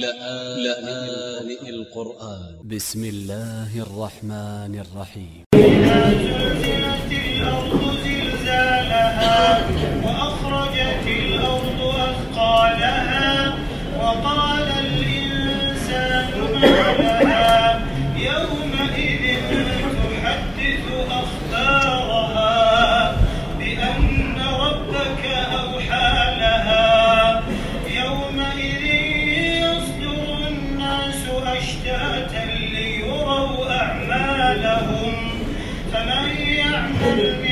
لآن القرآن. ب س م الله الرحمن الرحيم. أشتاتا ليروا أعمالهم. فمن يعمل من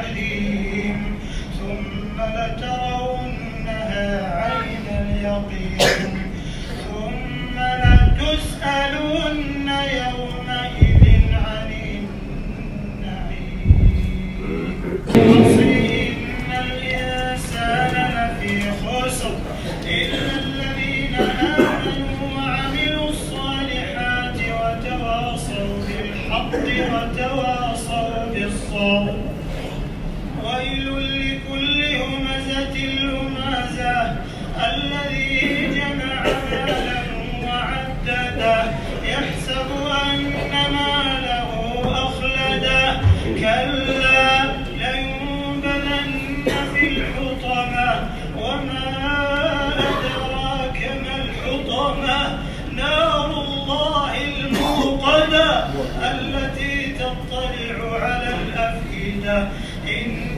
الجحيم ثم لترونها عين اليقين. ويل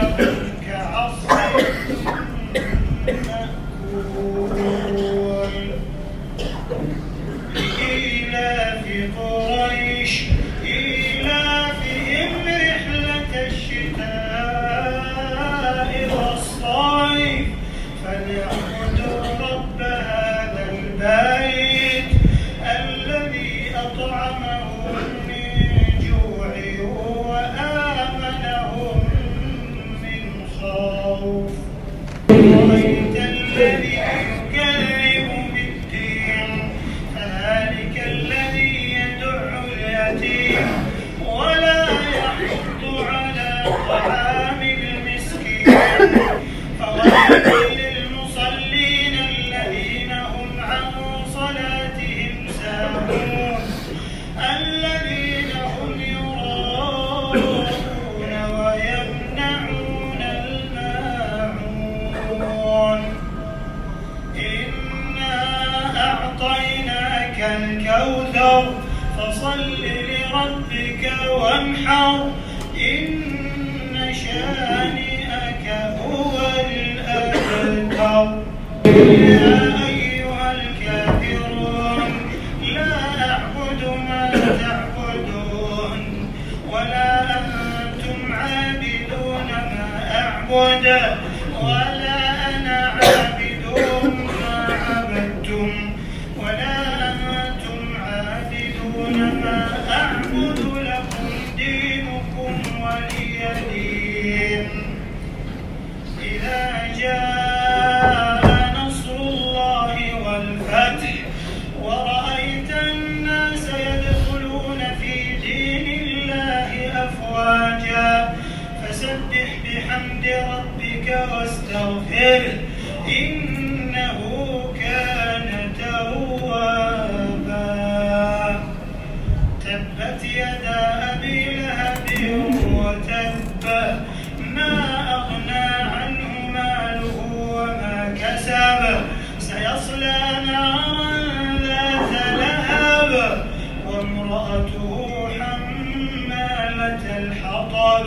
cow, house. الذي فصل لربك وانحر. إن شانئك هو الأبتر. أيها الكافرون لا أعبد ما تعبدون ولا أنتم عابدون ما أعبد. إنه كان توابا. تبت يدا أبي لهب وتب ما أغنى عنه ماله وما كسب. سيصلى نارا ذات لهب وامرأته حمالة الحطب.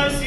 الوسواس